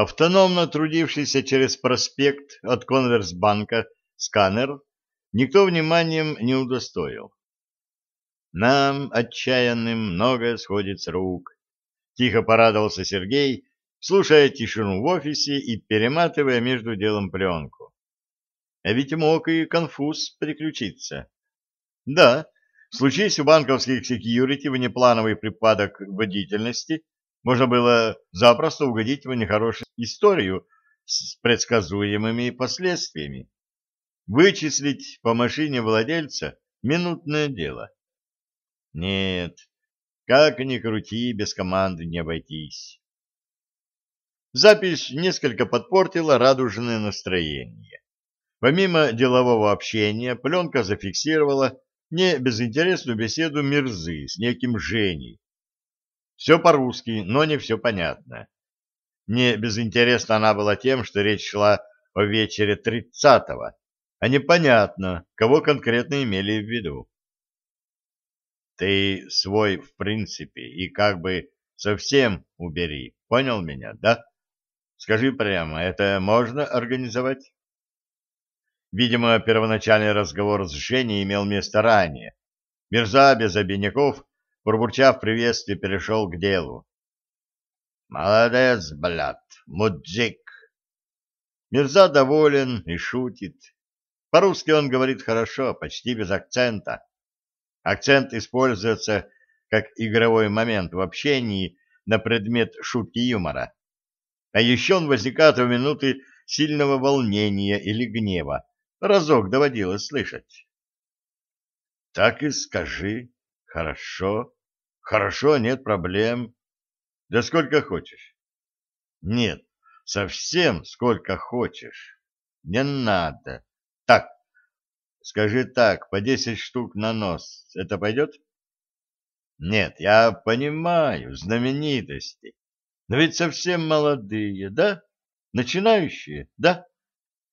Автономно трудившийся через проспект от Конверсбанка сканер никто вниманием не удостоил. Нам, отчаянным, многое сходит с рук. Тихо порадовался Сергей, слушая тишину в офисе и перематывая между делом пленку. А ведь мог и конфуз приключиться. Да, случись у банковских секьюрити внеплановый припадок водительности, можно было запросто угодить в нехорошую историю с предсказуемыми последствиями. Вычислить по машине владельца — минутное дело. Нет, как ни крути, без команды не обойтись. Запись несколько подпортила радужное настроение. Помимо делового общения, пленка зафиксировала не безинтересную беседу Мирзы с неким Женей. Все по-русски, но не все понятно. Не безинтересна она была тем, что речь шла о вечере тридцатого, а непонятно, кого конкретно имели в виду. Ты свой в принципе и как бы совсем убери, понял меня, да? Скажи прямо, это можно организовать? Видимо, первоначальный разговор с Женей имел место ранее. Мирза без обиняков, пробурчав приветствие, перешел к делу. «Молодец, блядь, муджик!» Мирза доволен и шутит. По-русски он говорит хорошо, почти без акцента. Акцент используется как игровой момент в общении на предмет шутки юмора. А еще он возникает в минуты сильного волнения или гнева, Разок доводилось слышать. Так и скажи. Хорошо. Хорошо, нет проблем. Да сколько хочешь. Нет, совсем сколько хочешь. Не надо. Так, скажи так, по десять штук на нос. Это пойдет? Нет, я понимаю, знаменитости. Но ведь совсем молодые, да? Начинающие, да?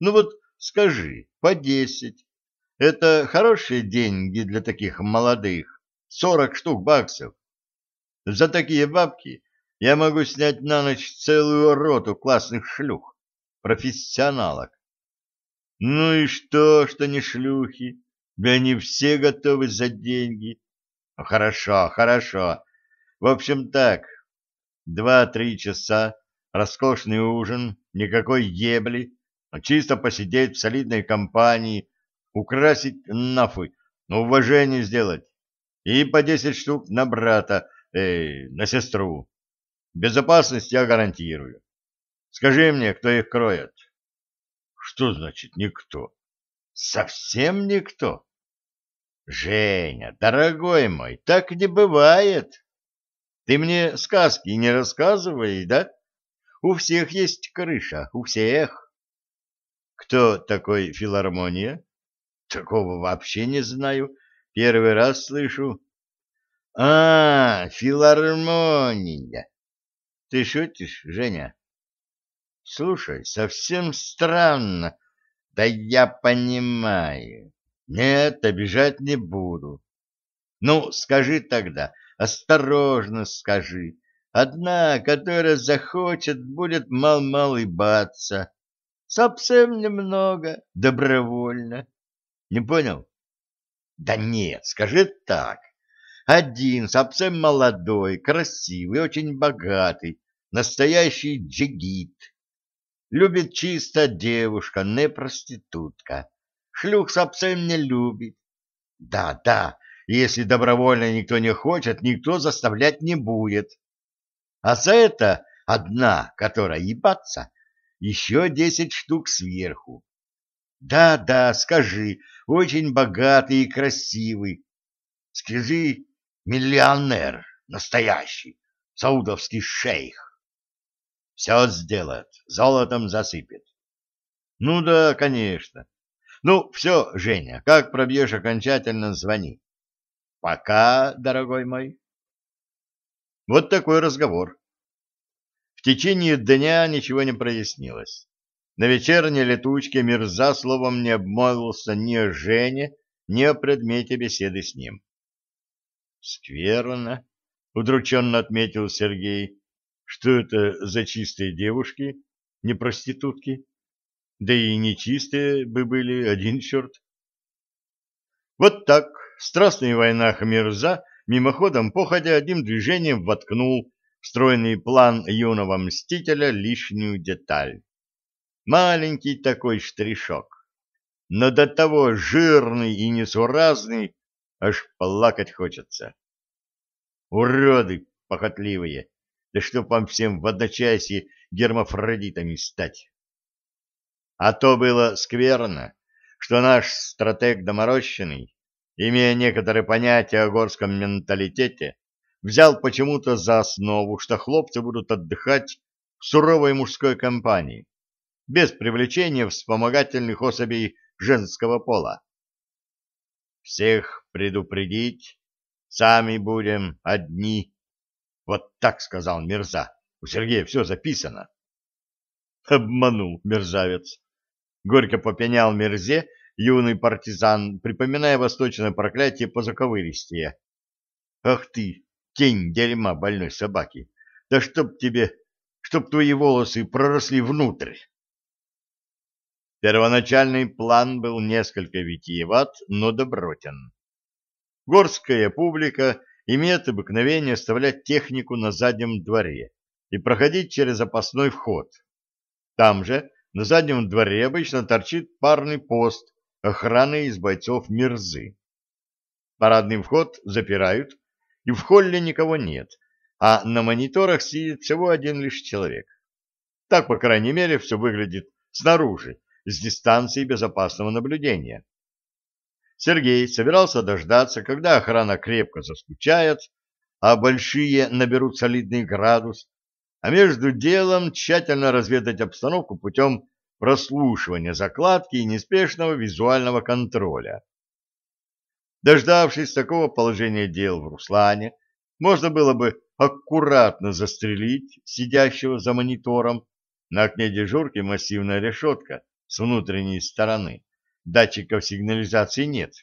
Ну вот Скажи, по десять. Это хорошие деньги для таких молодых. Сорок штук баксов. За такие бабки я могу снять на ночь целую роту классных шлюх, профессионалок. Ну и что, что не шлюхи? Да они все готовы за деньги. Хорошо, хорошо. В общем так, два-три часа, роскошный ужин, никакой ебли, а чисто посидеть в солидной компании, украсить нафы, но уважение сделать. И по десять штук на брата, э, на сестру. Безопасность я гарантирую. Скажи мне, кто их кроет? Что значит никто? Совсем никто? Женя, дорогой мой, так не бывает. Ты мне сказки не рассказывай, да? У всех есть крыша, у всех. Кто такой филармония? Такого вообще не знаю. Первый раз слышу. А, филармония. Ты шутишь, Женя? Слушай, совсем странно. Да я понимаю. Нет, обижать не буду. Ну, скажи тогда, осторожно скажи. Одна, которая захочет, будет мал-мал улыбаться. Совсем немного, добровольно. Не понял? Да нет, скажи так. Один, совсем молодой, красивый, очень богатый, настоящий джигит. Любит чисто девушка, не проститутка. Шлюх совсем не любит. Да, да, если добровольно никто не хочет, никто заставлять не будет. А за это одна, которая ебаться, еще десять штук сверху. Да, да, скажи, очень богатый и красивый. Скажи, миллионер настоящий, саудовский шейх. Все сделает, золотом засыпет. Ну да, конечно. Ну, все, Женя, как пробьешь окончательно, звони. Пока, дорогой мой. Вот такой разговор течение дня ничего не прояснилось. На вечерней летучке Мирза словом не обмолвился ни о Жене, ни о предмете беседы с ним. «Скверно», — удрученно отметил Сергей. «Что это за чистые девушки? не проститутки. Да и нечистые бы были, один черт. Вот так в страстной войнах Мирза мимоходом походя одним движением воткнул встроенный план юного мстителя лишнюю деталь. Маленький такой штришок, но до того жирный и несуразный, аж плакать хочется. Уроды похотливые, да чтоб вам всем в одночасье гермафродитами стать. А то было скверно, что наш стратег доморощенный, имея некоторые понятия о горском менталитете, взял почему-то за основу, что хлопцы будут отдыхать в суровой мужской компании, без привлечения вспомогательных особей женского пола. Всех предупредить, сами будем одни. Вот так сказал Мирза. У Сергея все записано. Обманул мерзавец. Горько попенял Мерзе юный партизан, припоминая восточное проклятие по заковыристее. Ах ты, тень дерьма больной собаки! Да чтоб тебе, чтоб твои волосы проросли внутрь! Первоначальный план был несколько витиеват, но добротен. Горская публика имеет обыкновение оставлять технику на заднем дворе и проходить через запасной вход. Там же, на заднем дворе, обычно торчит парный пост охраны из бойцов Мирзы. Парадный вход запирают, и в холле никого нет, а на мониторах сидит всего один лишь человек. Так, по крайней мере, все выглядит снаружи, с дистанции безопасного наблюдения. Сергей собирался дождаться, когда охрана крепко заскучает, а большие наберут солидный градус, а между делом тщательно разведать обстановку путем прослушивания закладки и неспешного визуального контроля. Дождавшись такого положения дел в Руслане, можно было бы аккуратно застрелить сидящего за монитором. На окне дежурки массивная решетка с внутренней стороны. Датчиков сигнализации нет.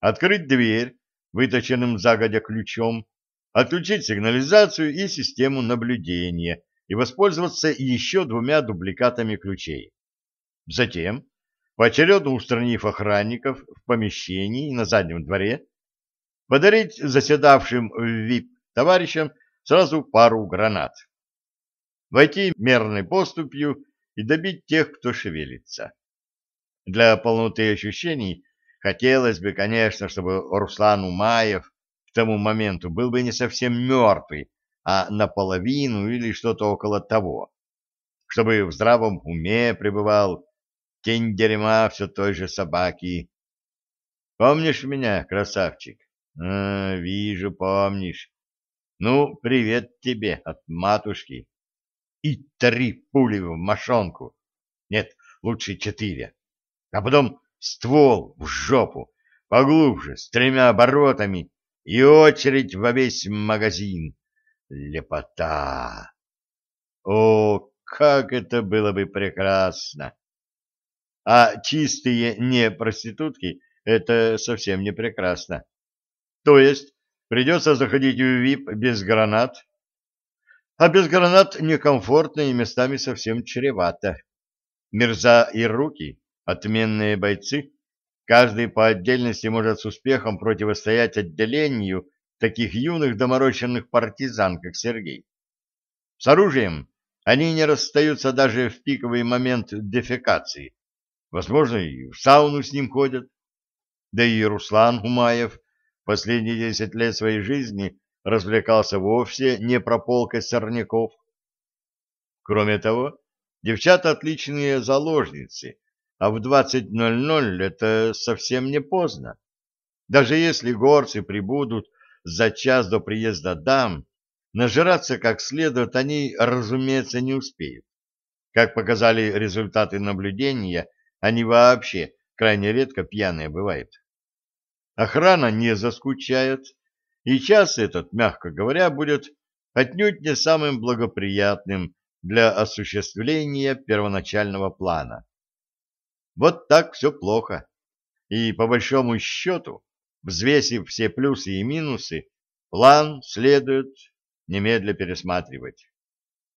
Открыть дверь выточенным загодя ключом, отключить сигнализацию и систему наблюдения и воспользоваться еще двумя дубликатами ключей. Затем, поочередно устранив охранников в помещении и на заднем дворе, подарить заседавшим в ВИП товарищам сразу пару гранат. Войти мерной поступью и добить тех, кто шевелится. Для полноты ощущений хотелось бы, конечно, чтобы Руслан Умаев к тому моменту был бы не совсем мертвый, а наполовину или что-то около того, чтобы в здравом уме пребывал тень дерьма все той же собаки. Помнишь меня, красавчик? А, вижу, помнишь. Ну, привет тебе от матушки и три пули в мошонку. Нет, лучше четыре. А потом ствол в жопу, поглубже, с тремя оборотами и очередь во весь магазин. Лепота! О, как это было бы прекрасно! А чистые не проститутки — это совсем не прекрасно. То есть придется заходить в ВИП без гранат, а без гранат некомфортно и местами совсем чревато. Мирза и руки — отменные бойцы. Каждый по отдельности может с успехом противостоять отделению таких юных доморощенных партизан, как Сергей. С оружием они не расстаются даже в пиковый момент дефекации. Возможно, и в сауну с ним ходят. Да и Руслан Умаев последние десять лет своей жизни развлекался вовсе не прополкой сорняков. Кроме того, девчата отличные заложницы, а в 20.00 это совсем не поздно. Даже если горцы прибудут за час до приезда дам, нажираться как следует они, разумеется, не успеют. Как показали результаты наблюдения, они вообще крайне редко пьяные бывают. Охрана не заскучает, и час этот, мягко говоря, будет отнюдь не самым благоприятным для осуществления первоначального плана. Вот так все плохо. И по большому счету, взвесив все плюсы и минусы, план следует немедля пересматривать.